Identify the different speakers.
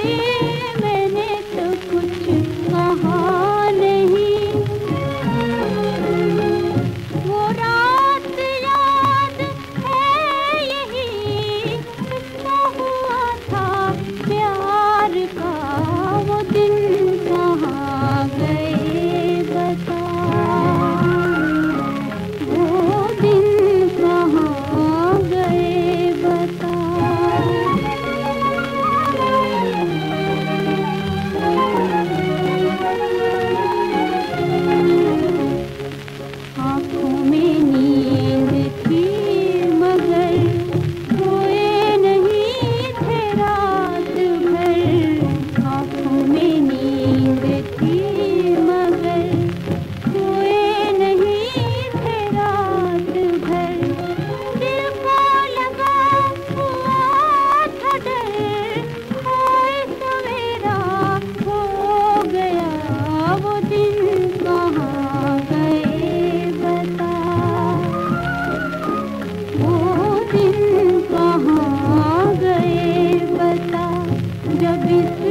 Speaker 1: Thank you. I'll यदि